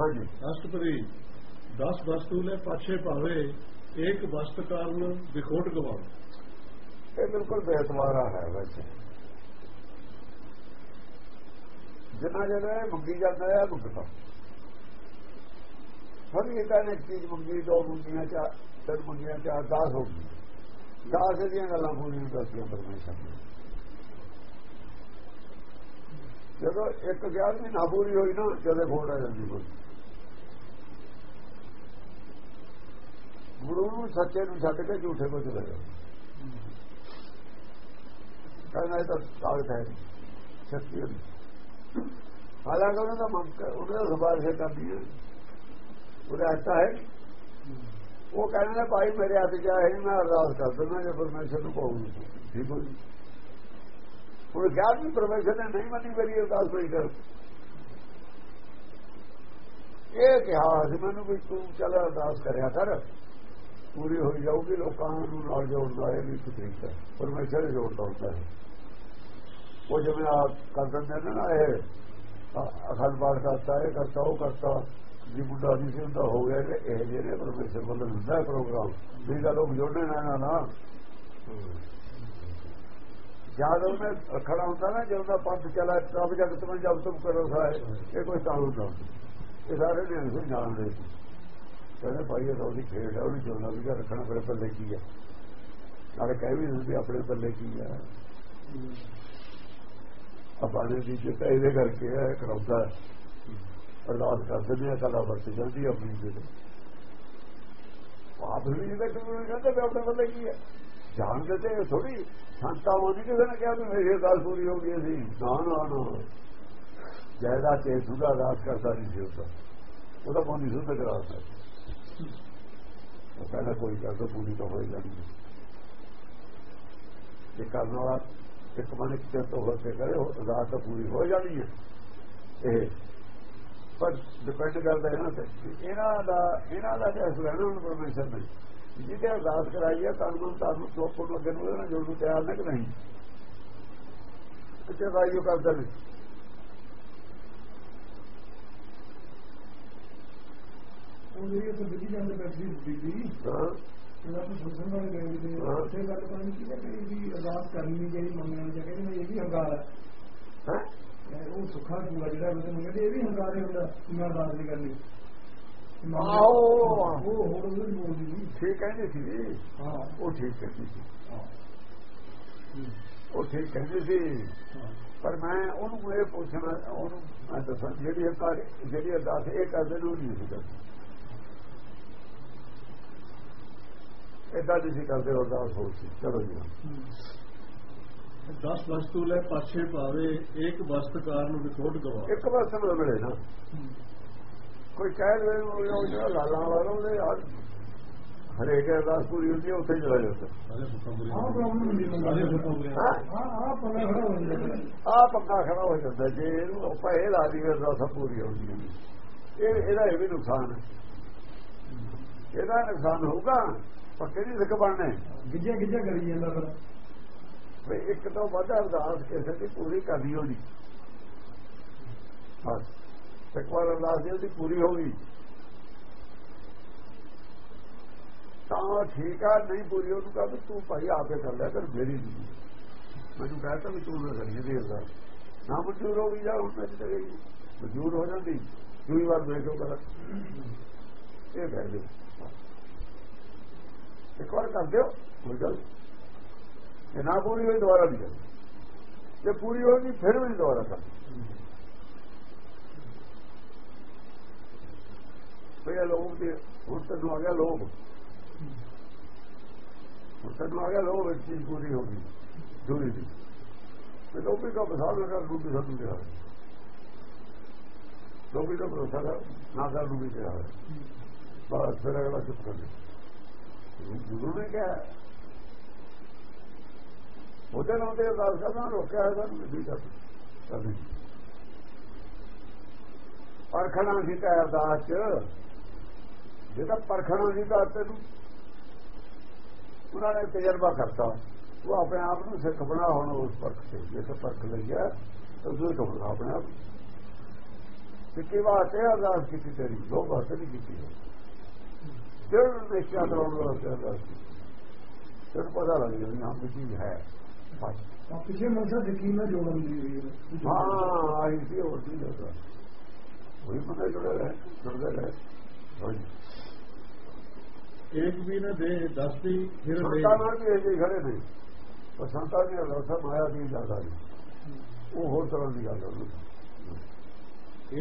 ਹਾਂਜੀ। ਅਸ਼ਟਪਦੀ 10 ਵਸਤੂ ਲੈ ਪਾਛੇ ਭਾਵੇ ਇੱਕ ਵਸਤ ਕਾਰਨ ਵਿਖੋਟ ਗਵਾਉ ਇਹ ਬਿਲਕੁਲ ਬੇਤਵਾਰਾ ਹੈ ਵੈਸੇ। ਜਿੰਨਾ ਜਿਹੜਾ ਮੰਗੀ ਜਾਂਦਾ ਹੈ ਭੁਗਤਾ ਹਰ ਇੱਕ ਨੇ ਚੀਜ਼ ਮੰਗੀ ਦੋ ਮੰਗੀਆਂ ਚਾ ਤਿੰਨ ਮੰਗੀਆਂ ਚਾ 10 ਹੋ ਗਈ 10 ਦੀਆਂ ਗੱਲਾਂ ਪੂਰੀਆਂ ਦੱਸੀਆਂ ਪਰਮੇਸ਼ਰ ਨੇ। ਜਦੋਂ ਇੱਕ ਗਿਆਨ ਵੀ ਨਾ ਪੂਰੀ ਹੋਈ ਨਾ ਜਦੇ ਫੋੜ ਜਾਂਦੀ ਕੋਈ ਗੁਰੂ ਨੂੰ ਸੱਚੇ ਨੂੰ ਛੱਡ ਕੇ ਝੂਠੇ ਕੋ ਚਲੇ ਗਏ ਕਹਿੰਦਾ ਇਹ ਤਾਂ ਤਾਕਤ ਹੈ। ਸ਼ਕਤੀ ਹਾਲਾਂਕਿ ਉਹਨਾਂ ਦਾ ਮਨ ਉਹਨਾਂ ਦਾ ਸੁਭਾਅ ਹੈ ਕਰਦੀ ਹੈ ਉਹਦਾ ਆਤਾ ਹੈ। ਉਹ ਕਹਿੰਦਾ, ਭਾਈ ਮੇਰੇ ਹੱਥ ਚ ਹੈ ਮੈਂ ਅਰਦਾਸ ਕਰ ਦਿੰਦਾ ਜੇ ਪਰਮੇਸ਼ਰ ਨੂੰ ਕਹੂੰ ਠੀਕ ਹੋ ਉਹ ਗਿਆਨ ਵੀ ਪਰਮੇਸ਼ਰ ਨੇ ਨਹੀਂ ਮੰਨੀ, ਮੇਰੀ ਅਰਦਾਸ ਹੋਈ ਕਰ। ਇਹ ਕਿਹਾ ਸੀ ਮੈਨੂੰ ਵੀ ਤੂੰ ਚੱਲ ਅਰਦਾਸ ਕਰਿਆ ਕਰ। ਪੂਰੀ ਹੋਈ ਜਾਊਗੀ, ਲੋਕਾਂ ਨੂੰ ਨਾਲ ਜੋੜਦਾ ਹੈ ਵੀ ਤਰੀਕਾ ਪਰਮੇਸ਼ਰ ਜੋੜਦਾ ਹੁੰਦਾ ਹੈ। ਉਹ ਜਿਵੇਂ ਆ ਕਰ ਦਿੰਦੇ ਨਾ ਇਹ ਅਖੰਡ ਪਾਠ ਕਰਤਾ ਹੈ ਕਰਤਾ, ਉਹ ਕਰਤਾ, ਜੀ ਮੁੰਡਾ ਨਹੀਂ ਸੀ ਹੁੰਦਾ, ਹੋ ਗਿਆ ਇਹ ਜਿਹੜੇ ਪਰਮੇਸ਼ਰ ਵੱਲੋਂ ਹੁੰਦਾ ਪ੍ਰੋਗਰਾਮ। ਵੀ ਦਾ ਲੋਕ ਜੋੜਨੇ ਨਾ ਨਾ ਜਦ ਮੈਂ ਖੜਾ ਹੁੰਦਾ ਨਾ, ਜਦੋਂ ਦਾ ਪੰਥ ਚਲਾ, ਤਬ ਜਦ ਤੁਮ ਜਬ ਤੁਮ ਕਰੋ ਸਾਏ ਇਹ ਕੋਈ ਤਾਂ ਹੁੰਦਾ। ਇਹ ਸਾਰੇ ਨੇ ਨਹੀਂ ਜਾਣਦੇ ਕਹਿੰਦੇ ਭਾਈ, ਇਹ ਤਾਂ ਉਹਦੀ ਖੇਡ ਹੈ ਉਹਨੂੰ ਜੋੜਨਾ ਵੀ ਰੱਖਣਾ ਫਿਰ ਪੱਲੇ ਕੀ ਹੈ ਨਾਲੇ ਕਹਿ ਵੀ ਦਿੰਦੇ, ਆਪਣੇ ਪੱਲੇ ਕੀ ਹੈ ਆਪਣੇ ਦੀ ਜਿੱਤ ਇਹਦੇ ਕਰਕੇ ਹੈ ਕਰਾਉਂਦਾ। ਅਰਦਾਸ ਦਿੰਦੇ ਨੇ ਕਲਾ ਵਰਤ ਜਾਂਦੀ ਆਪਣੀ ਦੇ ਆਪ ਵੀ ਜਿਹਦੇ ਕੋਲ ਕਹਿੰਦੇ ਵੀ ਆਪਣੇ ਪੱਲੇ ਕੀ ਹੈ ਜਾਣਦੇ ਤੇ ਥੋੜੀ ਸੰਤਾ ਮੋਦੀ ਕਿਸੇ ਨੇ ਕਿਹਾ ਵੀ ਮੇਰੀ ਅਰਦਾਸ ਪੂਰੀ ਹੋ ਗਈ ਸੀ ਨਾ ਨਾ ਨਾ। ਜਾਇਦਾ ਤੇ ਸੁਦਾ ਅਰਦਾਸ ਕਰਦਾ ਨਹੀਂ ਸੀ ਉਹਦਾ। ਉਹਦਾ ਮੋਦੀ ਸੁਧ ਕਰਾਉਂਦਾ ਉਹ ਕਹਿੰਦਾ ਕੋਈ ਗੱਲ ਪੂਰੀ ਤਾਂ ਹੋਈ ਜਾਂਦੀ ਜੇ ਕਰਨ ਵਾਲਾ ਇੱਕ ਮਨ ਕਿਤੇ ਤੋਂ ਹੋ ਕੇ ਕਰੇ ਅਰਦਾਸ ਤਾਂ ਪੂਰੀ ਹੋ ਜਾਣੀ ਹੈ। ਇਹ ਪਰ ਡਿਪੈਂਡ ਕਰਦਾ ਇਹਨਾਂ ਤੇ ਇਹਨਾਂ ਦਾ ਇਹਨਾਂ ਦਾ ਜਿਹੜਾ ਸੁਣਨਾ ਉਹਨਾਂ ਪਰਮੇਸ਼ਰ ਨੇ, ਜਿਹਦੇ ਅਰਦਾਸ ਕਰਾਈ ਹੈ ਤੁਹਾਨੂੰ ਤੁਹਾਨੂੰ ਲੋਕਾਂ ਨੂੰ ਅੱਗੇ ਨੂੰ ਉਹਨਾਂ ਜੋੜ ਨੂੰ ਤਿਆਰ ਨਹੀਂ। ਨਹੀਂ ਕਿਤੇ ਰਾਈਓ ਕਰਦਾ ਨਹੀਂ। ਉਹ ਜਿਹੜੀ ਉਹ ਦਿੱਲੀ ਜਾਂਦੇ ਬੈਠੀ ਬੀਬੀ ਹਾਂ। ਉਹਨਾਂ ਨੂੰ ਸੁਣਨ ਵਾਲੇ ਗਏ ਤੇ ਉੱਥੇ ਗੱਲ ਕਰਨੀ ਕੀ ਹੈ ਵੀ ਅਰਦਾਸ ਕਰਨੀ ਚਾਹੀਦੀ ਮੰਗਣ ਜਾਂ ਕਹਿੰਦੇ ਇਹ ਵੀ ਹੰਕਾਰ ਹੈ। ਹੈ? ਉਹ ਸੁੱਖਾ ਪੂਰਾ ਜਿਹੜਾ ਉਹਦੇ ਮੰਗਦੇ ਇਹ ਵੀ ਹੰਕਾਰ ਹੀ ਹੁੰਦਾ ਮੈਂ ਅਰਦਾਸ ਨਹੀਂ ਕਰਨੀ। ਆਓ ਉਹ ਹੋਰ ਉਹਦੇ ਬੋਲਦੀ ਨਹੀਂ ਠੀਕ ਕਹਿੰਦੇ ਸੀ। ਹਾਂ। ਉਹ ਠੀਕ ਕਹਿੰਦੀ ਸੀ। ਉਹ ਠੀਕ ਕਹਿੰਦੀ ਸੀ। ਪਰ ਮੈਂ ਉਹਨੂੰ ਇਹ ਪੁੱਛਣਾ ਉਹਨੂੰ ਮੈਂ ਦੱਸਾਂ ਜਿਹੜੀ ਹੰਕਾਰ ਜਿਹੜੀ ਅਰਦਾਸ ਇਹ ਕਰਦੇ ਨੂੰ ਨਹੀਂ ਸੀ ਕਰਦੇ ਇਦਾਂ ਦੀ ਸੀ ਕਰਦੇ ਅਰਦਾਸ ਹੋ ਸੀ। ਚਲੋ ਜੀ। 10 ਵਸਤੂ ਲੈ ਪਾਛੇ ਪਾਵੇ ਇੱਕ ਵਸਤ ਕਾਰਨ ਵਿਖੋਟ ਗਵਾ। ਇੱਕ ਵਾਰ ਨੂੰ ਮਿਲੇ ਨਾ। ਕੋਈ ਕਹਿ ਦੇ ਉਹ ਜਿਹੜਾ ਲਾਲਾ ਵਾਲਾ ਉਹਦੇ ਯਾਰ ਹਰੇਕ ਅਰਦਾਸ ਪੂਰੀ ਹੁੰਦੀ ਹੈ ਉੱਥੇ ਹੀ ਚਲਾ ਜਾਂਦਾ। ਹਾਂ ਪ੍ਰੋਬਲਮ ਹਾਂ? ਹਾਂ ਪੱਲਾ ਖੜਾ ਹੋ ਜਾਂਦਾ ਆ ਪੱਕਾ ਖੜਾ ਹੋ ਜਾਂਦਾ। ਜੇ ਇਹਨੂੰ ਆਪਾਂ ਇਹ ਲਾ ਦਈਏ ਅਰਦਾਸ ਪੂਰੀ ਹੁੰਦੀ ਹੈ ਇਹ ਇਹਦਾ ਇਹ ਵੀ ਨੁਕਸਾਨ ਹੈ। ਇਹਦਾ ਨੁਕਸਾਨ ਹੋਊਗਾ ਪੱਕੇ ਨਹੀਂ ਸਿੱਖ ਬਣਨੇ? ਗਿੱਜਾ ਗਿੱਜਾ ਕਰੀ ਜਾਂਦਾ ਫਿਰ। ਵੀ ਇੱਕ ਤੋਂ ਵੱਧ ਅਰਦਾਸ ਕਿਸੇ ਦੀ ਪੂਰੀ ਕਰਨੀ ਹੋਣੀ। ਬਸ। ਇੱਕ ਵਾਰ ਅਰਦਾਸ ਦੀ ਉਹਦੀ ਪੂਰੀ ਹੋ ਗਈ। ਤਾਂ ਠੀਕ ਆ ਨਹੀਂ ਪੂਰੀ ਉਹਨੂੰ ਕਹਾਂ ਵੀ ਤੂੰ ਭਾਈ ਆਪੇ ਕਰ ਲੈ ਕਰ ਮੇਰੀ ਨਹੀਂ। ਮੈਨੂੰ ਕਹਤਾ ਵੀ ਤੂੰ ਨਾ ਕਰੀ ਦੇ ਅਰਦਾਸ। ਨਾ ਮਨਜ਼ੂਰ ਹੋ ਗਈ ਜਾਂ ਹੁਣ ਮੈਂ ਤੇ ਗਈ। ਮਨਜ਼ੂਰ ਹੋ ਜਾਂਦੀ। ਦੂਈ ਵਾਰ ਵੇਖੋ ਕਰ। ਇਹ ਕਹਿ ਦਿਓ ਇੱਕ ਵਾਰ ਕਰ ਦਿਓ, ਕੋਈ ਗੱਲ ਜੇ ਨਾ ਪੂਰੀ ਹੋਈ, ਦੁਬਾਰਾ ਵੀ ਕਰਨੀ। ਜੇ ਪੂਰੀ ਹੋਈ ਫਿਰ ਵੀ ਦੁਬਾਰਾ ਕਰ ਭਈ ਲੋਕ ਦੇ ਹੁਣ ਤੱਕ ਆ ਗਿਆ ਲੋਕ ਹੁਣ ਤੱਕ ਆ ਗਿਆ ਲੋਕ ਇੱਕ ਚੀਜ਼ ਪੂਰੀ ਹੋ ਗਈ, ਦੂਰੀ ਦੀ। ਤੇ ਲੋਕੀ ਦਾ ਬਸਾਲ ਲਗਾ ਰੂਪੀ ਸਾਨੂੰ ਕਿਹਾ। ਲੋਕੀ ਦਾ ਭਰੋਸਾ ਨਾ ਕਰ ਰੂਪੀ ਕਿਹਾ। ਬਸ, ਫਿਰ ਅਗਲਾ ਚੁੱਪ ਕਰ ਗਿਆ। ਗੁਰੂ ਨੇ ਕਿਹਾ ਉਹਦੇ ਨਾਲ ਤੇ ਅਰਦਾਸ ਕਰਨਾ ਰੋਕਿਆ ਹੈ ਸਾਨੂੰ ਨਹੀਂ ਕਰ ਸਕਦੇ ਪਰਖਣਾ ਸੀ ਤਾਂ ਅਰਦਾਸ ਚ। ਜਿਹਦਾ ਪਰਖਣਾ ਸੀ ਤਾਂ ਤੈਨੂੰ ਉਹਨਾਂ ਨੇ ਤਜਰਬਾ ਕਰਤਾ। ਉਹ ਆਪਣੇ ਆਪ ਨੂੰ ਸਿੱਖ ਬਣਾ ਹੁਣ ਉਸ ਪਰਖ ਤੇ। ਜੇ ਤਾਂ ਪਰਖ ਲਈਆ ਤਾਂ ਤੋਂ ਬਣਾ ਆਪਣੇ ਆਪ ਸਿੱਕੇ ਵਾਸਤੇ ਅਰਦਾਸ ਕੀਤੀ ਤੇਰੀ। ਲੋਕ ਵਾਸਤੇ ਨਹੀਂ ਕੀਤੀ। ਦਿਲ ਦੇਖਿਆ ਕਰਾਉਣ ਵਾਸਤੇ ਅਰਦਾਸ ਫਿਰ ਪਤਾ ਲੱਗ ਜਾਂਦਾ ਹਾਂ ਚੀਜ਼ ਹੈ। ਪਿਛੇ ਮਨਸਾ ਯਕੀਨ ਨਾਲ ਜੋੜਨ ਦੀ ਹੈ। ਆਈ ਸੀ ਹੋਰ ਨਹੀਂ ਹੁੰਦਾ ਕੋਈ ਪਤਾ ਜੁੜਾ ਹੈ ਜੁੜਦਾ ਹੈ ਇੱਕ ਵੀ ਨਾ ਦੇ 10 ਦੀ ਫਿਰ ਦੇ। ਸੰਤਾਂ ਨਾਲ ਵੀ ਇਹ ਖੜੇ ਨੇ। ਪਰ ਸੰਤਾਂ ਦੀ ਅਰਦਾਸਾ ਮਾਇਆ ਦੀ ਜ਼ਿਆਦਾ ਨਹੀਂ ਉਹ ਹੋਰ ਤਰ੍ਹਾਂ ਦੀ ਗੱਲ ਹੈ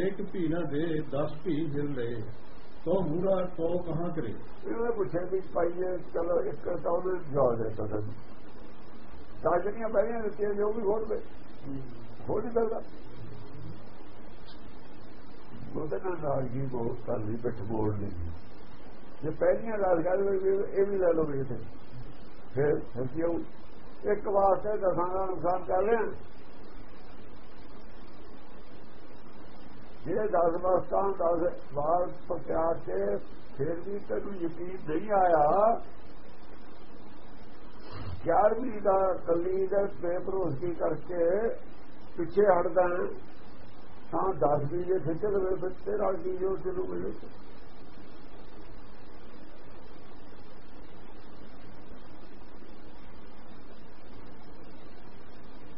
ਇੱਕ ਵੀ ਨਾ ਦੇ 10 ਵੀ ਫਿਰ ਲੈ ਤੋ ਮੂਰਾ ਤੋ ਕਹਾਂ ਕਰੇ? ਇਹਨੇ ਪੁੱਛਿਆ ਵੀ ਪਾਈਏ ਚਲੋ ਇੱਕ ਤਾਂ ਉਹਨੇ ਜਵਾਬ ਦੇ ਦਿੱਤਾ ਸਾਨੂੰ। ਸਾਜਣੀਆਂ ਪਹਿਲੀਆਂ ਦਿੱਤੀਆਂ ਜੋ ਵੀ ਹੋਰ ਦੇ ਹੋਰ ਨਹੀਂ ਕਰਦਾ ਉਹਦੇ। ਨਾਲ ਨਾਲਗੀ ਬਹੁਤ ਕਰ ਪਿੱਠ ਮੋੜ ਲਈ। ਜੇ ਪਹਿਲੀਆਂ ਗੱਲ ਕਰ ਇਹ ਵੀ ਲੈ ਲਓ ਵੀ ਤੇ ਫਿਰ ਹਸਿਓ ਇੱਕ ਵਾਸਤੇ ਦਸਾਂ ਦਾ ਨੁਕਸਾਨ ਕਰ ਲਿਆ। ਜਿਹੜੇ 10 ਵਾਸਤਾਂ 10 ਵਾਰ ਪ੍ਰਤਿਆਰ ਕੇ ਫਿਰ ਵੀ ਤੈਨੂੰ ਯਕੀਨ ਨਹੀਂ ਆਇਆ। ਗਿਆਰਵੀਂ ਦਾ ਕੱਲੀ ਦਾ ਬੇਭਰੋਸਗੀ ਕਰਕੇ ਪਿੱਛੇ ਹਟਦਾ ਤਾਂ 10 ਦੇ ਜੇ ਖਿੱਚ ਲਵੇ ਤੇਰਾ ਕੀ ਜੋ ਚਲੂ ਮਿਲੇ।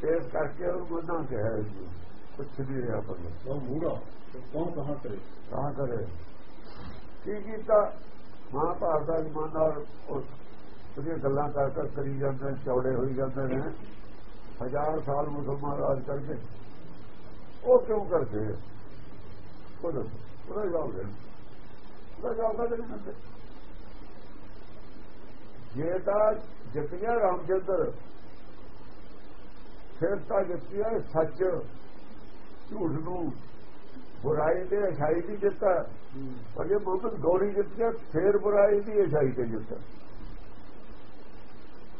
ਇਸ ਕਰਕੇ ਉਹ ਗੁਨਾਹ ਕਿਹਾ ਜੀ ਕੁਛ ਨਹੀਂ ਰਿਹਾ ਪਰ ਤੋ ਮੂਰਾ ਕੌਣ ਕਹਾਂ ਕਰੇ? ਕਹਾਂ ਕਰੇ? ਕੀ ਕੀਤਾ? ਮਹਾਭਾਰਤ ਦਾ ਜਮਾਨ ਨਾਲ ਉਹਦੀਆਂ ਗੱਲਾਂ ਕਰ ਕਰ ਕਰੀ ਜਾਂਦੇ ਚੌੜੇ ਹੋਈ ਜਾਂਦੇ ਨੇ ਹਜ਼ਾਰ ਸਾਲ ਮੁਸਲਮਾਨ ਰਾਜ ਕਰਕੇ। ਉਹ ਕਿਉਂ ਕਰਦੇ ਉਹ ਉਹਦਾ ਜਵਾਬ ਦੇ। ਉਹਦਾ ਜਵਾਬ ਤਾਂ ਨਹੀਂ ਦਿੰਦੇ ਜੇ ਤਾਂ ਜਿੱਤਿਆ ਰਾਮਚੰਦਰ ਫਿਰ ਤਾਂ ਜਿੱਤਿਆ ਸੱਚ। ਝੂਠ ਨੂੰ ਬੁਰਾਈ ਤੇ ਅਛਾਈ ਦੀ ਜਿੱਤਾ ਪਰ ਜੇ ਮੁਹੰਮਦ ਗੌਰੀ ਜਿੱਤ ਫੇਰ ਬੁਰਾਈ ਦੀ ਅਛਾਈ ਤੇ ਜਿੱਤਾ।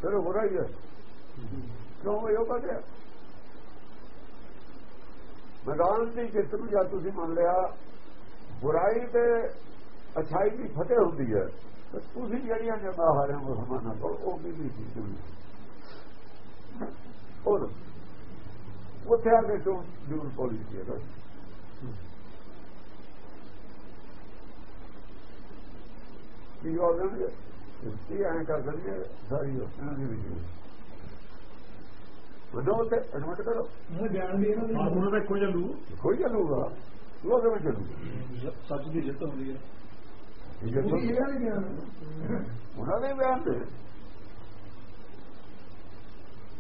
ਫਿਰ ਬੁਰਾਈ ਹੈ ਕਿਉਂ ਇਹ ਬਦਲਿਆ ਮੈਦਾਨ ਦੀ ਜਿੱਤ ਨੂੰ ਜਦ ਤੁਸੀਂ ਮੰਨ ਲਿਆ, ਬੁਰਾਈ ਤੇ ਅਛਾਈ ਦੀ ਫਤਿਹ ਹੁੰਦੀ ਹੈ, ਤੇ ਤੁਸੀਂ ਜਿਹੜੀਆਂ ਜਮਾ ਹਾਰੇ ਮੁਸਲਮਾਨਾਂ ਕੋਲ, ਉਹ ਵੀ ਨਹੀਂ ਸੀ ਉਹ ਉੱਥੇ ਆ ਕੇ ਤੋਂ ਜੂਰ ਪੋਲਿਸੀ ਹੈ ਕੀ ਹੋ? ਗਿਆ ਇਹ ਐਂ ਕਰ ਦਿੰਦੇ ਸਾਰੀ ਇਹਨਾਂ ਦੀ ਵੀ ਉਹਨੋਂ ਤੇ ਐਡਮਿਟ ਕਰੋ। ਮੈਂ ਬਿਆਨ ਵੀ ਇਹਨਾਂ ਦੇ ਉਹਨਾਂ ਦਾ ਇੱਕੋ ਚੱਲੂ ਕੋਈ ਚੱਲੂਗਾ ਲੋਕਾਂ ਵਿੱਚ ਚੱਲੂ? ਸੱਚ ਦੀ ਜਿੱਤ ਹੁੰਦੀ ਹੈ। ਉਹ ਉਹਨਾਂ ਦੇ ਬਿਆਨ ਦੇ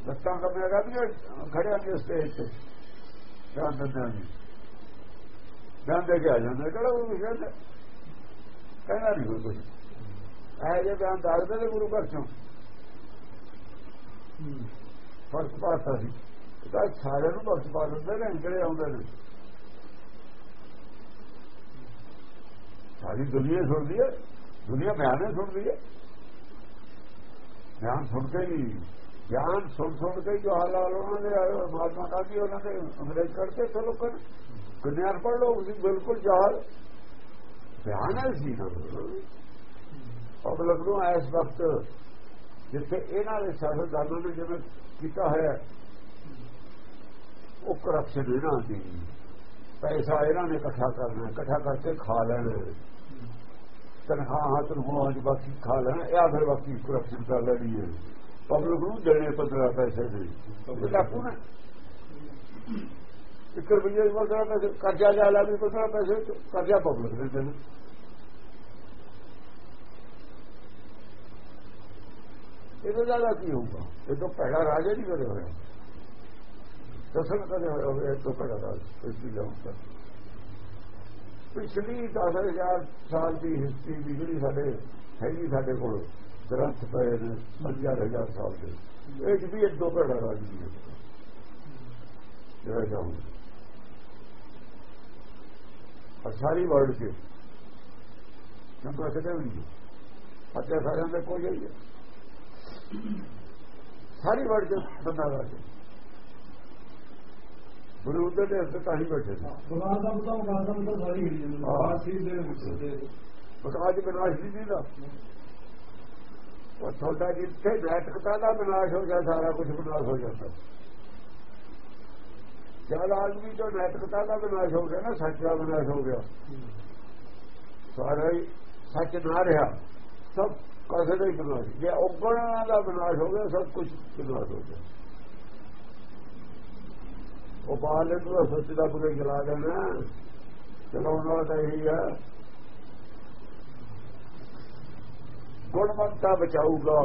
ਲੱਤਾਂ ਕੰਮਿਆ ਕਰਦੀਆਂ ਖੜਿਆ ਨੇ ਸਟੇਜ ਤੇ। ਬਿਆਨ ਦਿੰਦੇ ਨੇ ਬਿਆਨ ਦੇ ਕੇ ਆ ਜਾਂਦੇ, ਕਿਹੜਾ ਉਹ ਵਿਸ਼ਾ ਤੇ ਕਹਿੰਦਾ ਨਹੀਂ ਕੋਈ ਕੁਝ ਇਹ ਜੇ ਬਿਆਨ ਦੱਸਦੇ ਨੇ ਗੁਰੂ ਘਰ ਚੋਂ। ਫ਼ਰਕ ਪਾਤਾ ਸੀ। ਤਾਂ ਸਾਰਿਆਂ ਨੂੰ ਬਖਸ਼ ਪਾ ਦਿੰਦੇ ਨੇ, ਜਿਹੜੇ ਆਉਂਦੇ ਨੇ। ਸਾਰੀ ਦੁਨੀਆ ਸੁਣਦੀ ਹੈ। ਦੁਨੀਆ ਬਿਆਨੇ ਸੁਣਦੀ ਹੈ। ਬਿਆਨ ਸੁਣ ਕੇ ਹੀ ਗਿਆਨ ਸੁਣ ਸੁਣ ਕੇ ਜੋ ਹਾਲਾਲ ਉਹਨਾਂ ਦੇ ਆਏ ਮਹਾਤਮਾ ਗਾਂਧੀ ਉਹਨਾਂ ਦੇ ਅੰਗਰੇਜ਼ ਕਰਕੇ ਚਲੋ ਕਰ ਦੁਨੀਆ ਪੜ ਲੋ ਉਸ ਬਿਲਕੁਲ ਜਾਲ ਬਿਆਨ ਹੈ ਸੀ ਪਬਲਿਕ ਨੂੰ ਇਸ ਵਕਤ ਜਿੱਥੇ ਇਹਨਾਂ ਦੇ ਸਿਆਸਤਦਾਨਾਂ ਨੇ ਜਿਵੇਂ ਕੀਤਾ ਹੋਇਆ ਉਹ ਕਰਪਸ਼ਨ ਇਹਨਾਂ ਦੀ। ਪੈਸਾ ਇਹਨਾਂ ਨੇ ਇਕੱਠਾ ਕਰਨਾ ਇਕੱਠਾ ਕਰਕੇ ਖਾ ਲੈਣਾ ਤਨਖਾਹਾਂ ਤਨਖਾਹਾਂ ਚ ਬਾਕੀ ਖਾ ਲੈਣਾ ਇਹ ਫਿਰ ਬਾਕੀ ਕਰਪਸ਼ਨ ਕਰ ਲੈਣੀ ਹੈ। ਪਬਲਿਕ ਨੂੰ ਦੇਣੇ 15 ਪੈਸੇ ਦੇ। ਇਹ ਡਾਕੂ ਨੇ। ਇੱਕ ਰੁਪਈਏ ਦੀ ਮਸਲਾ ਪੈਸੇ, ਕਰਜ਼ਾ ਜਾ ਲਾ ਵੀ 15 ਪੈਸੇ, ਕਰਜ਼ਾ ਪਬਲਿਕ ਦੇ ਦੇਣ। ਇਹਦੇ ਨਾਲ ਕੀ ਹੋਊਗਾ? ਇਹ ਤਾਂ ਭੈੜਾ ਰਾਜਾ ਨਹੀਂ ਕਦੇ ਹੋਇਆ। ਦਸਨ ਕਦੇ ਹੋਇਆ ਹੋਵੇ ਇਹ ਤੋਂ ਭੈੜਾ ਰਾਜ, ਇਸ ਦੀ ਜਾਉਂਦਾ ਪਿਛਲੀ 10000 ਸਾਲ ਦੀ ਹਿਸਟਰੀ ਦੀ ਜਿਹੜੀ ਸਾਡੇ, ਹੈਗੀ ਸਾਡੇ ਕੋਲ। ਗ੍ਰੰਥ ਪਏ ਨੇ 5000 ਸਾਲ ਦੇ। ਇਹ ਵੀ ਇੱਕ ਦੋ ਭੈੜਾ ਰਾਜ ਨਹੀਂ ਹੈ। ਜਿਹੜਾ ਜਾਉਂ ਸਾਰੀ ਵਰਲਡ ਚ। ਕਿਉਂਕਿ ਅਸਲ ਨਹੀਂ। ਪੱਤੇ ਸਾਰਿਆਂ ਦੇ ਕੋਈ ਹੀ ਹੈ। ਸਾਰੀ ਵਰਲਡ ਚ ਬੰਦਾ ਰਾਜ ਗੁਰੂ ਦੇ ਤੇ ਤਾਂ ਹੀ ਬੈਠੇ ਸੀ ਬਗਾਨ ਦਾ ਬਤਾ ਬਗਾਨ ਦਾ ਸਾਰੀ ਹਿੱਲ ਜਾਂਦੀ। ਬਾਤ ਸੀ ਦੇ ਵਿੱਚ ਦੇ ਪ੍ਰਕਾਸ਼ ਵਿਨਾਸ਼ ਨਹੀਂ ਦਾ ਉਹ ਤੁਹਾਡਾ ਜਿੱਥੇ ਨੈਤਿਕਤਾ ਦਾ ਵਿਨਾਸ਼ ਹੋ ਗਿਆ, ਸਾਰਾ ਕੁਝ ਵਿਨਾਸ਼ ਹੋ ਜਾਂਦਾ। ਜਦ ਆਦਮੀ ਤੋਂ ਨੈਤਿਕਤਾ ਦਾ ਵਿਨਾਸ਼ ਹੋ ਗਿਆ ਨਾ, ਸੱਚ ਦਾ ਵਿਨਾਸ਼ ਹੋ ਗਿਆ। ਸਾਰਾ ਹੀ ਸੱਚ ਨਾ ਰਿਹਾ, ਸਭ ਕਸੇ ਦਾ ਹੀ ਵਿਨਾਸ਼। ਜੇ ਔਗਣਾਂ ਦਾ ਵਿਨਾਸ਼ ਹੋ ਗਿਆ, ਸਭ ਕੁਝ ਵਿਨਾਸ਼ ਹੋ ਗਿਆ। ਉਹ ਬਾਹਰ ਨੂੰ ਸੱਚ ਦਾ ਬੁਰੇ ਜਲਾ ਦੇਣਾ। ਚਲਾਉਣ ਵਾਲਾ ਤਾਂ ਇਹੀ ਆ। ਗੁਣਵੰਤਾ ਬਚਾਊਗਾ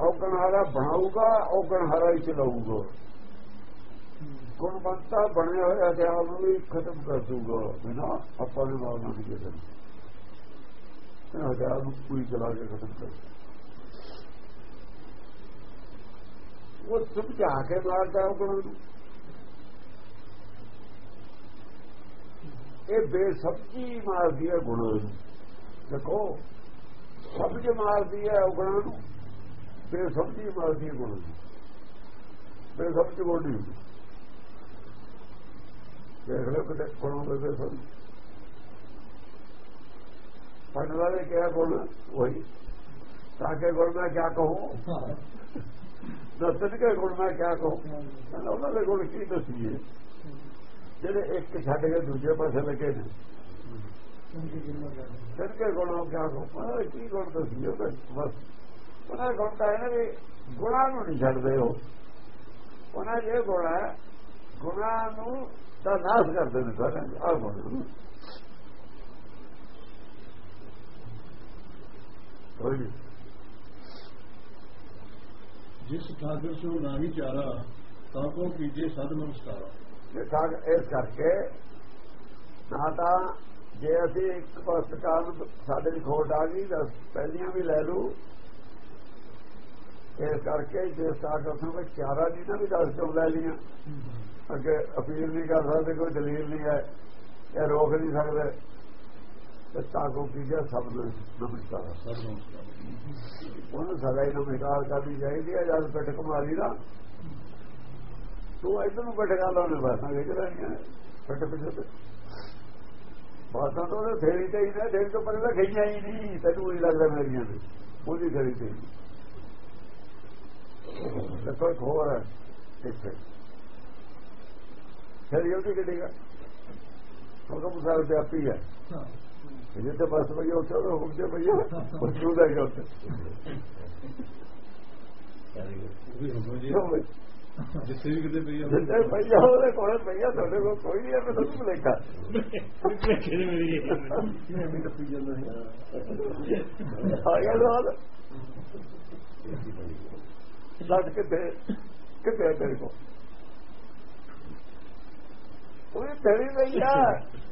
ਔਗਣਹਾਰਾ ਬਣਾਊਗਾ, ਔਗਣ ਹਾਰਾ ਹੀ ਚਲਾਊਗਾ ਗੁਣਵੰਤਾ ਬਣਿਆ ਹੋਇਆ ਤੇ ਆਪ ਨੂੰ ਵੀ ਖਤਮ ਕਰ ਦੂਗਾ ਬਿਨਾ ਆਪਾਂ ਦੇ ਮਾਰਨਾ ਨਹੀਂ ਕਿਸੇ ਨੂੰ ਹਜ਼ਾਰ ਨੂੰ ਪੂਰੀ ਚਲਾ ਕੇ ਖਤਮ ਕਰ ਉਹ ਸਮਝਾ ਕੇ ਮਾਰਦਾ ਔਗਣ ਨੂੰ। ਇਹ ਬੇਸਬਜੀ ਮਾਰਦੀ ਹੈ ਗੁਣਾਂ ਦੇਖੋ ਸਬਜ ਮਾਰਦੀ ਹੈ ਗੁਣਾਂ ਨੂੰ ਬੇਸਬਜੀ ਮਾਰਦੀ ਹੈ ਗੁਣ ਨੂੰ। ਬੇਸਬਜ ਗੋਡੀ ਦੇਖ ਲਓ ਕਿਤੇ ਗੁਣਾਂ ਦੇ ਬੇਸਬਜ ਪੜਨ ਵਾਲੇ ਕਿਹਾ ਗੁਣ, ਉਹੀ। ਤਾਂ ਕਿ ਗੁਣ ਮੈਂ ਕਿਆ ਕਹੂੰ? ਦੱਸਣ ਕੇ ਗੁਣ ਮੈਂ ਕਿਆ ਕਹੂੰ? ਉਹਨਾਂ ਦੇ ਗੁਣ ਕੀ ਦੱਸੀਏ? ਜਿਹੜੇ ਇੱਕ ਛੱਡ ਕੇ ਦੂਜੇ ਪਾਸੇ ਲੱਗੇ ਨੇ। ਫਿਰ ਕੇ ਗੁਣੋਂ ਕਿਆ ਕੋ ਕੀ ਗੁਣ ਦਸੀਓ ਬਸ। ਉਹਨਾਂ ਗੁਣ ਤਾਂ ਇਹਨਾਂ ਗੁਣਾਂ ਨੂੰ ਨਹੀਂ ਛੱਡਦੇ ਹੋ ਉਹਨਾਂ ਇਹ ਗੁਣ ਹੈ ਗੁਣਾਂ ਨੂੰ ਤਾਂ ਨਾਸ ਕਰਦੇ ਨੇ ਸਾਰੇ। ਆ ਗੁਣ। ਹੋਈ ਜਿਸ ਠਾਕਰ ਸੋ ਨਹੀਂ ਚਾਰਾ ਤਾਂ ਕੋ ਕੀਜੇ ਸਦ ਨਮਸਕਾਰਾ। ਇਹ ਇਸ ਕਰਕੇ ਨਾ ਤਾਂ ਜੇ ਅਸੀਂ ਇੱਕ ਪੁਸਤਕਾਂ ਸਾਡੇ ਦੀ ਖੋਟ ਆ ਗਈ ਤਾਂ ਪਹਿਲੀਆਂ ਵੀ ਲੈ ਲੂ ਇਸ ਕਰਕੇ ਜੇ ਸਾਡਾ ਨੂੰ ਕੋਈ ਚਾਰਾ ਨਹੀਂ ਨਾ ਵੀ ਦੱਸ ਤੋਂ ਲੈ ਲੀਆਂ ਅੱਗੇ ਅਪੀਲ ਨਹੀਂ ਕਰ ਸਕਦੇ ਕੋਈ ਦਲੀਲ ਨਹੀਂ ਹੈ। ਇਹ ਰੋਕ ਨਹੀਂ ਸਕਦੇ। ਤੇ ਤਾਕੋ ਕੀਜਾ ਸਭ ਨੂੰ ਨਮਸਕਾਰ। ਨਮਸਕਾਰ। ਉਹਨੂੰ ਸਦਾ ਹੀ ਨਮਸਕਾਰ ਕਰਨੀ ਚਾਹੀਦੀ ਹੈ ਜਦ ਪਿੱਠ ਕੁਮਾਰੀ ਦਾ ਤੂੰ ਇਧਰ ਨੂੰ ਬੈਠਾ ਲਾਉਣੇ ਬਾਤਾਂ ਵੇਖ ਰਹੀਆਂ ਫਟ ਪਿੱਛੇ ਬਾਤਾਂ ਤੋਂ ਫੇਰੀ ਤੇ ਹੀ ਨਾ ਦੇਖ ਤੋਂ ਪਹਿਲਾਂ ਗਈਆਂ ਹੀ ਨਹੀਂ ਤੈਨੂੰ ਹੀ ਲੱਗਦਾ ਮੇਰੀਆਂ ਨੇ ਉਹਦੀ ਫੇਰੀ ਤੇ ਦੇਖੋ ਹੋਰ ਹੈ ਇੱਥੇ। ਫਿਰ ਇਹ ਵੀ ਕਿਹੜੀਗਾ ਹੁਕਮ ਸਾਹਿਬ ਦੇ ਆਪੀ ਹੈ। ਜਿੱਥੇ ਬਸ ਭਈਆ ਉੱਥੇ ਉਹ ਹੁਕਮ ਤੇ ਭਈਆ ਦਾ ਹੀ ਉੱਥੇ। ਉਹ ਵੀ ਹੁਕਮ ਜੀ। ਜਿੱਥੇ ਵੀ ਕਿਤੇ ਜਿੱਥੇ ਉਹਦੇ ਕੋਲ ਤੁਹਾਡੇ ਕੋਲ ਕੋਈ ਨਹੀਂ ਹੈ ਮੈਂ ਤੁਹਾਨੂੰ ਭੁਲੇਖਾ ਕਿਹਨੇ ਮੇਰੀ ਕਿਵੇਂ ਵੀ ਟੱਪੀ ਜਾਂਦਾ ਹੈ? ਆ ਗਿਆ ਨਾਲ। ਲੱਗ ਕੇ ਤੇ ਕਿਤੇ ਤੇਰੇ ਕੋ ਉਹ ਤੇਰੀ ਨਹੀਂ ਆ।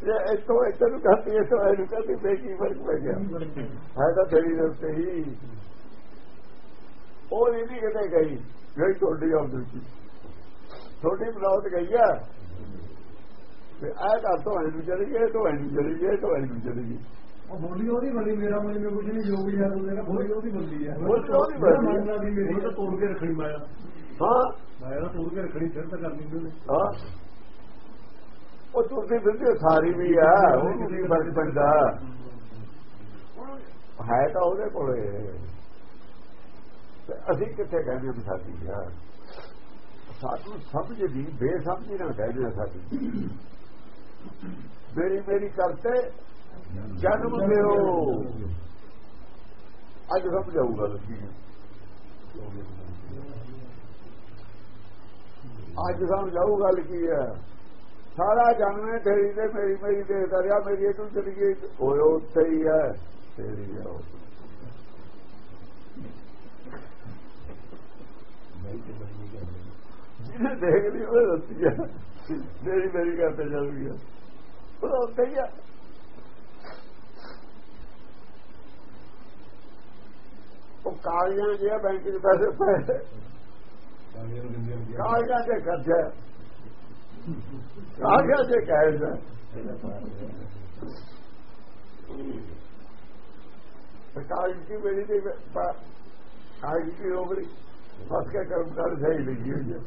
ਇਹ ਇੱਧਰ ਨੂੰ ਤੋਂ ਇਹਨੂੰ ਕਹਤੀ ਬੇਕੀ ਫ਼ਰਕ ਪੈ ਗਿਆ? ਹੈ ਤਾਂ ਤੇਰੀ ਦੇ ਉੱਤੇ ਹੀ। ਉਹ ਨਹੀਂ ਕਿਤੇ ਗਈ। ਜਿਹੜੀ ਤੁਹਾਡੀ ਆਮਦਨ ਸੀ। ਤੁਹਾਡੀ ਬਨਾਵਟ ਗਈ ਆ। ਤੇ ਆਹ ਦਾ ਤੋਂ ਇਹਨੂੰ ਚਲੀ ਗਈ ਤੋਂ ਇਹਨੂੰ ਚਲੀ ਗਈ ਤੋਂ ਇਹਨੂੰ ਚਲੀ ਗਈ ਬੋਲੀ ਉਹਦੀ ਬੰਦੀ ਮੇਰਾ ਮਨ ਕੁਝ ਨਹੀਂ ਜੋਗੀ ਯਾਰ ਉਹਦੇ ਨਾਲ ਬੋਲੀ ਉਹਦੀ ਬੰਦੀ ਆ। ਬੋਲੀ ਉਹਦੀ ਬੰਦੀ ਮੇਰੀ ਤਾਂ ਤੋੜ ਕੇ ਰੱਖਣੀ ਮਾਇਆ। ਹਾਂ। ਮਾਇਆ ਤੋੜ ਕੇ ਰੱਖਣੀ ਫਿਰ ਤਾਂ ਕਰਨੀ ਉਹਨੇ। ਹਾਂ। ਉਹ ਤੁਰਦੀ ਫਿਰਦੀ ਸਾਰੀ ਵੀ ਆ ਉਹ ਵੀ ਵਰਤ ਬੰਦਾ ਹੈ ਤਾਂ ਉਹਦੇ ਕੋਲੇ। ਤੇ ਅਸੀਂ ਕਿੱਥੇ ਕਹਿੰਦੇ ਵੀ ਸਾਡੀ ਯਾਰ ਸਾਨੂੰ ਸਮਝ ਦੀ ਬੇਸਮਝੀ ਨਾਲ ਕਹਿੰਦੇ ਆ ਸਾਡੀ। ਮੇਰੀ ਮੇਰੀ ਕਰਤੇ ਜਨਮ ਦਿਓ। ਅੱਜ ਸਮਝਾਊਗਾ ਲੱਗੀ। ਅੱਜ ਸਮਝਾਊ ਗੱਲ ਕੀ ਹੈ ਸਾਰਾ ਜਨਮੇ ਤੇਰੀ ਤੇ ਮੇਰੀ ਮੇਰੀ ਦੇ ਰਿਹਾ ਮੇਰੀ, ਇਹ ਤੂੰ ਚਲੀ ਗਈ। ਓਏ ਉੱਥੇ ਹੀ ਹੈ ਤੇਰੀ ਜਾਓ ਜਿਹਨੇ ਦੇਖ ਲਈ ਉਹ ਰਸਤੀ ਆ, ਮੇਰੀ ਮੇਰੀ ਕਰਦੇ ਚੱਲ ਗਿਆ ਉਹ ਉੱਥੇ ਗਿਆ ਉਹ ਕਾਗਜ਼ਾਂ ਜਿਹਾ ਬੈਂਕ ਦੇ ਪੈਸੇ ਪਏ। ਕਾਗਜ਼ਾਂ ਦੇ ਕਰਜ਼ਾ ਕਾਗਜ਼ਾਂ ਦੇ ਕੈਸ਼ ਕਾਗਜ਼ ਕੀ ਮੇਰੀ ਦੇ ਕਾਗਜ਼ ਕੀ ਹੋ ਗਈ फंस के कर्मकार सही लगी हुई है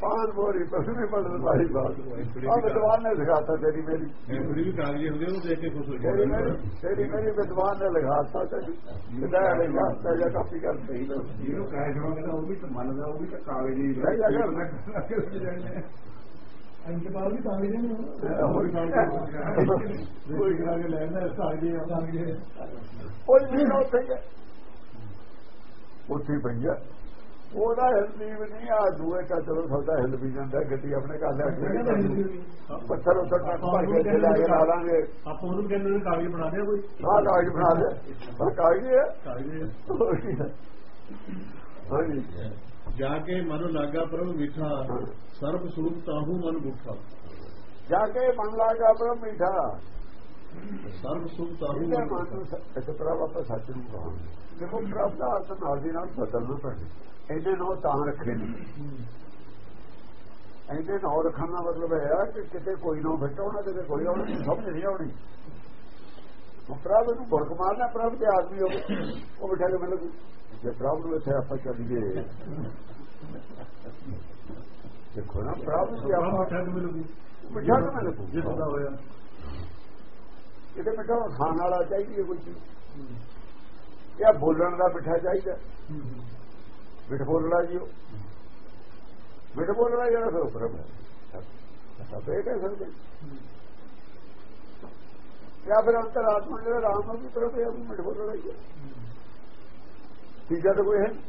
ਪਾਨ ਬੋਰੀ ਪਸਨੇ ਪੜਨ ਵਾਲੀ ਬਾਤ ਆ ਵਿਦਵਾਨ ਨੇ ਸਿਖਾਤਾ ਤੇਰੀ ਮੇਰੀ ਥੋੜੀ ਵੀ ਕਾਗਜ਼ੀ ਹੁੰਦੇ ਉਹ ਦੇਖ ਕੇ ਖੁਸ਼ ਹੋ ਤੇਰੀ ਮੇਰੀ ਜਾਂਦੇ ਤੇਰੀ ਮੇਰੀ ਵਿਦਵਾਨ ਨੇ ਲਿਖਾਤਾ ਤੇਰੀ ਕਿਦਾ ਲਿਖਾਤਾ ਜਾਂ ਕਾਪੀ ਕਰ ਸਹੀ ਲੋ ਜਿਹਨੂੰ ਕਹਿ ਜਵਾਂਗਾ ਉਹ ਵੀ ਤਾਂ ਮੰਨਦਾ ਉਹ ਵੀ ਤਾਂ ਕਾਗਜ਼ ਹੀ ਸਹੀ ਗੱਲ ਅੰਤਪਾਲ ਵੀ ਕਾਗਜ਼ ਨੇ ਕੋਈ ਕਰਾ ਕੇ ਲੈਣਾ ਕਾਗਜ਼ ਕਾਗਜ਼ ਕੋਈ ਵੀ ਨਾ ਉੱਥੇ ਹੀ ਹੈ। ਉੱਥੇ ਹੀ ਪਈਆ ਉਹਦਾ ਹਿਲਦੀ ਵੀ ਨਹੀਂ ਆ ਦੂਏ ਤਾਂ ਚਲੋ ਸੌਦਾ ਹਿਲ ਵੀ ਜਾਂਦਾ ਗੱਡੀ ਆਪਣੇ ਘਰ ਲੈ ਕੇ ਪੱਥਰ ਉੱਤੇ ਟੱਕ ਭਰ ਕੇ ਲੈ ਕੇ ਲਾ ਲਾਂਗੇ। ਆਪਾਂ ਉਹਨੂੰ ਕਹਿੰਦੇ ਨੇ ਕਾਗਜ਼ ਬਣਾ ਦਿਆ ਕੋਈ? ਆਹ ਕਾਗਜ਼ ਬਣਾ ਦੇ ਆਹ ਕਾਗਜ਼ ਹੀ ਹੈ ਕਾਗਜ਼ ਹਾਂਜੀ। ਜਾ ਕੇ ਮਨ ਲਾਗਾ ਪ੍ਰਭ ਮਿੱਠਾ ਸਰਬ ਸਰੂਪ ਤਾਹੂ ਮਨ ਗੁੱਠਾ ਜਾ ਕੇ ਮਨ ਲਾਗਾ ਪਰ ਮਿੱਠਾ। ਸਰਬ ਸਰੂਪ ਤਾਹੂ ਇਹਦੇ ਮਨ ਮਨ ਨੂੰ ਗੁੱਠਾ ਸ- ਇਸ ਤਰ੍ਹਾਂ ਆਪਾਂ ਸੱਚ ਨੂੰ ਕਹਾਂਗੇ ਦੇਖੋ ਪ੍ਰਭ ਦਾ ਅਰਥ ਨਾਲ ਦੀ ਨਾਲ ਬਦਲਣਾ ਪੈਣਾ। ਇਹਦੇ ਨਾਲ ਤਾਂ ਰੱਖੇ ਨਹੀਂ ਇਹਦੇ ਨਾਲ ਰੱਖਣ ਦਾ ਮਤਲਬ ਇਹ ਹੈ ਕਿ ਕਿਤੇ ਕੋਈ ਨਾ ਫਿੱਟ ਹੋਣਾ ਕਿਤੇ ਕੋਈ ਆਉਣਾ ਨਹੀਂ ਸਮਝ ਨਹੀਂ ਆਉਣੀ। ਪ੍ਰਭ ਨੂੰ ਭੜਕ ਮਾਰਨਾ ਪ੍ਰਭ ਦੇ ਆਦਮੀ ਹੋਵੇ ਉਹ ਬਿਠਾ ਕੇ ਗਈ ਜੇ ਪ੍ਰਭ ਨੂੰ ਇੱਥੇ ਆਪਾਂ ਚੱਲੀਏ। ਦੇਖੋ ਨਾ ਪ੍ਰਭ ਦੀ ਆਪਾਂ ਮਿੱਠਾ ਕਿ ਮਿਲੂਗੀ ਬਿਠਾ ਕੇ ਮਿਲ ਜਿਸ ਦਾ ਹੋਇਆ। ਕਿਤੇ ਮਿੱਠਾ ਖਾਣ ਵਾਲਾ ਚਾਹੀਦੀ ਹੈ ਕੋਈ ਚੀਜ਼। ਇਹ ਬੋਲਣ ਦਾ ਮਿੱਠਾ ਚਾਹੀਦਾ। ਮਿੱਠ ਬੋਲਣਾ ਜੀ ਉਹ। ਮਿੱਠ ਬੋਲਣਾ ਜਿਹੜਾ ਫਿਰ ਪ੍ਰਭ ਹੈ। ਸਭ ਇਹ ਕਹਿ ਸਕਦੇ। ਜਾਂ ਫਿਰ ਅੰਤਰਾਤਮਾ ਜਿਹੜਾ ਰਾਮ ਨੂੰ ਵੀ ਪ੍ਰਭ ਹੈ ਉਹ ਮਿੱਠ ਬੋਲਣਾ ਹੀ ਹੈ। ਤੀਜਾ ਤਾਂ ਕੋਈ ਹੈ ਨਹੀਂ।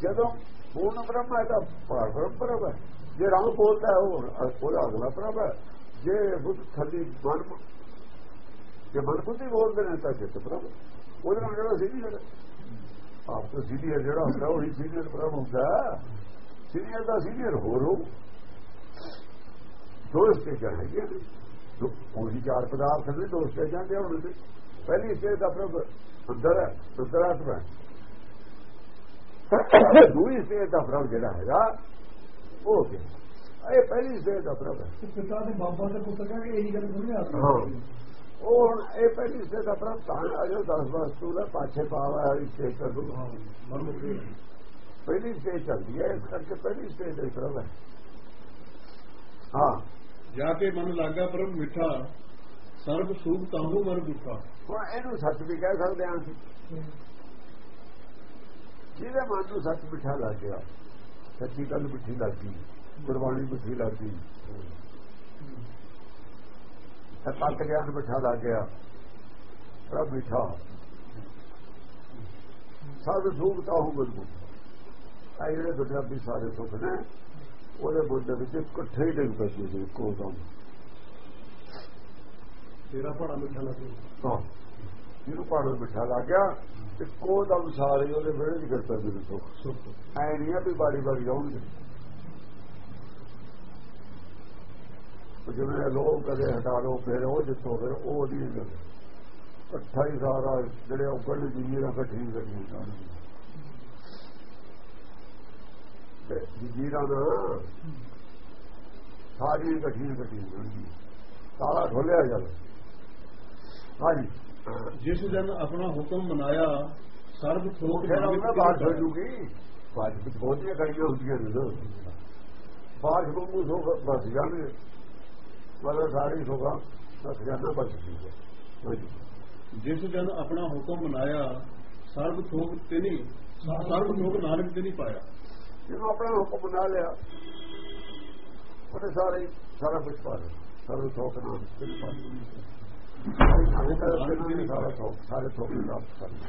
ਜਦੋਂ ਪੂਰਨ ਬ੍ਰਹਮ ਹੈ ਤਾਂ ਪਾਰ ਬ੍ਰਹਮ ਪ੍ਰਭ ਹੈ। ਜੇ ਰਾਮ ਬੋਲਦਾ ਹੈ, ਉਹ ਉਹਦਾ ਅਗਲਾ ਪ੍ਰਭ ਹੈ। ਜੇ ਬੁੱਧ ਥੱਲੀ ਮਨ ਜੇ ਮਨ ਬੁੱਧੀ ਬੋਲਦੇ ਨੇ ਤਾਂ ਚਿੱਤ ਪ੍ਰਭ। ਉਹਦੇ ਨਾਲ ਜਿਹੜਾ ਸੀਨੀਅਰ ਆਪ ਤੋਂ ਸੀਨੀਅਰ ਜਿਹੜਾ ਹੁੰਦਾ, ਉਹ ਹੀ ਸੀਨੀਅਰ ਪ੍ਰਭ ਹੁੰਦਾ। ਸੀਨੀਅਰ ਦਾ ਸੀਨੀਅਰ ਹੋਰ ਹੋ ਦੋ ਸਟੇਜਾਂ ਹੈਗੀਆਂ ਉਹੀ ਚਾਰ ਪਦਾਰਥ ਨੇ ਦੋ ਸਟੇਜਾਂ ਦੇ ਹੁਣ ਤੇ। ਪਹਿਲੀ ਸਟੇਜ ਦਾ ਪ੍ਰਭ ਅੰਦਰ ਹੈ, ਅੰਤਰਾਤਮਾ ਹੈ। ਦੂਜੀ ਸਟੇਜ ਦਾ ਪ੍ਰਭ ਜਿਹੜਾ ਹੈਗਾ, ਉਹ ਕਿ ਇਹ ਪਹਿਲੀ ਸਟੇਜ ਦਾ ਪ੍ਰਭ ਹੈ ਪਿਤਾ ਦੇ ਬਾਬਾ ਦੇ ਪੁੱਤਰ ਕਹਿੰਦੇ ਇਹੀ ਗੱਲ ਸੁਣੀ ਆ। ਹਾਂ। ਉਹ ਹੁਣ ਇਹ ਪਹਿਲੀ ਸਟੇਜ ਦਾ ਪ੍ਰਭ ਤਾਂ ਅਜੋ 10 ਵਸਤੂ ਦਾ ਪਾਛੇ ਪਾਵਾ ਵਾਲੀ ਸਟੇਜ ਕਰ ਦੂ ਮਨ ਮੁਕਤੀ ਪਹਿਲੀ ਸਟੇਜ ਚੱਲਦੀ ਹੈ ਇਸ ਕਰਕੇ ਪਹਿਲੀ ਸਟੇਜ ਦੇ ਪ੍ਰਭ ਹੈ। ਹਾਂ। ਜਾ ਕੇ ਮਨ ਲਾਗਾ ਪ੍ਰਭ ਮਿੱਠਾ ਸਰਬ ਸਰੂਪ ਤਾਹੂ ਮਨ ਗੁੱਠਾ ਹੁਣ ਇਹਨੂੰ ਸੱਚ ਵੀ ਕਹਿ ਸਕਦੇ ਹਾਂ ਅਸੀਂ। ਜਿਹਦੇ ਮਨ ਨੂੰ ਸੱਚ ਮਿੱਠਾ ਲੱਗ ਗਿਆ ਸੱਚੀ ਗੱਲ ਮਿੱਠੀ ਲੱਗੀ। ਗੁਰਬਾਣੀ ਮਿੱਠੀ ਲੱਗੀ ਤੱਕ ਗਿਆਨ ਮਿੱਠਾ ਲੱਗ ਗਿਆ। ਪ੍ਰਭ ਮਿੱਠਾ। ਸਭ ਸੁਖ ਤਾਂ ਹੋ ਬਲਬੂ ਆ ਜਿਹੜੇ ਦੁਨਿਆਵੀ ਸਾਰੇ ਸੁਖ ਨੇ। ਉਹਦੇ ਬੁੱਧ ਵਿੱਚ ਇਕੱਠੇ ਹੀ ਡਿੱਗ ਪੈਂਦੇ ਸੀ ਇੱਕੋ ਦਮ। ਤੇਰਾ ਪੜਾ ਮਿੱਠਾ ਲੱਗੇ ਹਾਂ। ਜਿਹਨੂੰ ਪਾੜੋ ਮਿੱਠਾ ਲੱਗ ਗਿਆ ਇੱਕੋ ਦਮ ਸਾਰੇ ਉਹਦੇ ਵਿਹੜੇ ਗਿਰ ਪੈਂਦੇ ਨੇ ਸੁਖ। ਸੁਖ। ਐ ਨਹੀਂ ਆ ਵੀ ਬਾਰੀ ਬਾਰੀ ਆਉਣਗੇ। ਜਿਵੇਂ ਲੋਕ ਕਦੇ ਹਟਾ ਲੋ ਫਿਰ ਉਹ ਜਿੱਤੋ ਫਿਰ ਉਹ ਗੱਲ ਇਕੱਠਾ ਹੀ ਸਾਰਾ ਜਿਹੜੇ ਦੀ ਜੀਰਾਂ ਇਕੱਠੀ ਸਾਰੀਆਂ ਤੇ ਜੀਰਾਂ ਨਾ ਸਾਰੀਆਂ ਇਕੱਠੀਆਂ ਇਕੱਠੀਆਂ ਹੋਣਗੀਆਂ ਸਾਰਾ ਖੋਲਿਆ ਜਦ। ਹਾਂਜੀ। ਜਿਸ ਜਨ ਆਪਣਾ ਹੁਕਮ ਮਨਾਇਆ ਸਰਬ ਥੋਕ ਉਹਨਾਂ ਬਾਤ ਹੋ ਜੂਗੀ। ਬਾਤ ਬਹੁਤੀਆਂ ਗੜੀਆਂ ਹੁੰਦੀਆਂ ਨੇ। ਬਾਤ ਨੂੰ ਸੋਖ ਬਸ ਜਾਣਗੇ ਮਤਲਬ ਸਾਰੀ ਬਸ ਠੀਕ ਹੈ ਹਾਂਜੀ। ਜਿਸ ਜਨ ਆਪਣਾ ਹੁਕਮ ਮਨਾਇਆ ਸਰਬ ਥੋਕ ਤੇ ਨਹੀਂ ਸਰਬ ਥੋਕ। ਨਾਨਕ ਤੇ ਨਹੀਂ ਪਾਇਆ। ਜਿਹਨੂੰ ਆਪਣਾ ਹੁਕਮ ਬਣਾ ਲਿਆ ਉਹਨੇ ਸਾਰੇ ਸਾਰਾ ਕੁਝ ਪਾ ਲਿਆ। ਸਾਰੇ ਥੋਕ ਨਾਲ ਕੁਝ ਪਾ ਲਿਆ ਸਾਰਾ ਥੋਕ ਸਾਰੇ ਥੋਕ ਪ੍ਰਾਪਤ ਕਰ ਲਿਆ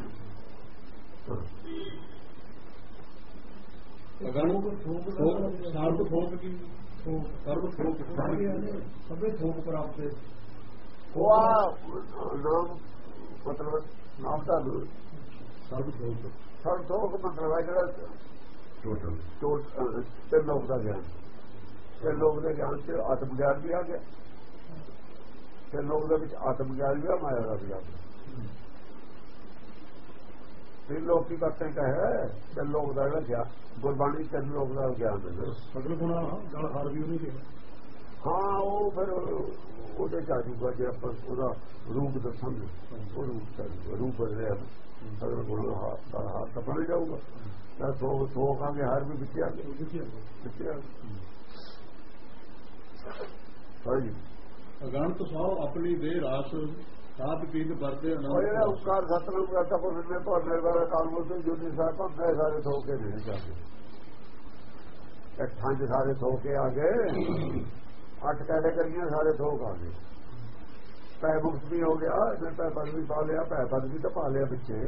ਅਗਨ ਥੋਕ ਸਰਬ ਥੋਕ ਕੀ? ਸਰਬ ਥੋਕ ਸਭੇ ਥੋਕ ਪ੍ਰਾਪਤ ਉਹ ਆ ਨਾਮ ਮਤਲਬ ਨਾਮ ਦਾ ਸਰਬ ਥੋਕ ਸਰ ਥੋਕ ਮਤਲਬ ਹੈ ਜਿਹੜਾ ਟੋਟਲ ਟੋਟ ਤੇ ਲੋਕ ਦਾ ਗਿਆਨ। ਤੇ ਲੋਕ ਦੇ ਗਿਆਨ ਚ ਆਤਮ ਗਿਆਨ ਵੀ ਆ ਗਿਆ। ਤੇ ਲੋਕ ਦੇ ਵਿੱਚ ਆਤਮ ਗਿਆਨ ਵੀ ਆ ਮਾਇਆ ਦਾ ਵੀ ਆ ਗਿਆ ਤੇ ਲੋਕ ਕੀ ਬਾਤਾਂ ਕਹੇ ਤੇ ਲੋਕ ਦਾ ਜਿਹੜਾ ਗਿਆਨ ਗੁਰਬਾਣੀ ਤੇ ਲੋਕ ਦਾ ਗਿਆਨ ਹੈ ਸਗਲ ਗੁਣਾ ਗਲ ਹਾਰ ਵੀ ਉਹਨੇ ਕਿਹਾ। ਹਾਂ ਉਹ ਫਿਰ ਉਹਦੇ ਚ ਆ ਜਾਊਗਾ ਜੇ ਆਪਾਂ ਉਹਦਾ ਰੂਪ ਦੱਸਾਂਗੇ। ਉਹ ਰੂਪ ਚ ਆ ਜਾਊਗਾ ਰੂਪ ਬਦਲਿਆ ਅਗਰ ਗੁਰੂ ਹੱਥ ਦਾ ਹੱਥ ਤਾਂ ਬਣ ਜਾਊਗਾ। ਤਾਂ ਸੋ ਸੋ ਕਾਂਗੇ ਹਰ ਵੀ ਵਿੱਚ ਆ ਗਏ। ਵਿੱਚ ਆ ਗਏ। ਹਾਂਜੀ। ਆਪਣੀ ਦੇ ਰਾਸ ਸਾਧ ਪੀਤ ਵਰਤੇ ਉਹ ਜਿਹੜਾ ਉਕਾਰ ਸਤਨਾਮ ਕਰਤਾ ਕੋ ਨਿਰਣੇ ਪਰ ਨਿਰਵਾਰ ਕਾਲਮੁਰ ਤੋਂ ਜੁਨੀ ਸਾਹਿਬ ਪੰਗੇ ਸਾਰੇ ਥੋ ਕੇ ਨਹੀਂ ਜਾਂਦੇ ਇਕੱਠਾਂ ਚ ਸਾਰੇ ਥੋ ਕੇ ਆ ਗਏ। ਅੱਠ ਕੈਟਾਗਰੀਆਂ ਸਾਰੇ ਥੋ ਕੇ ਆ ਗਏ। ਪੈ ਮੁਕਤ ਵੀ ਹੋ ਗਿਆ ਇਹਨੇ ਪੈ ਪਦ ਵੀ ਪਾ ਲਿਆ ਪੈ ਪਦ ਵੀ ਤਾਂ ਪਾ ਲਿਆ ਪਿੱਛੇ।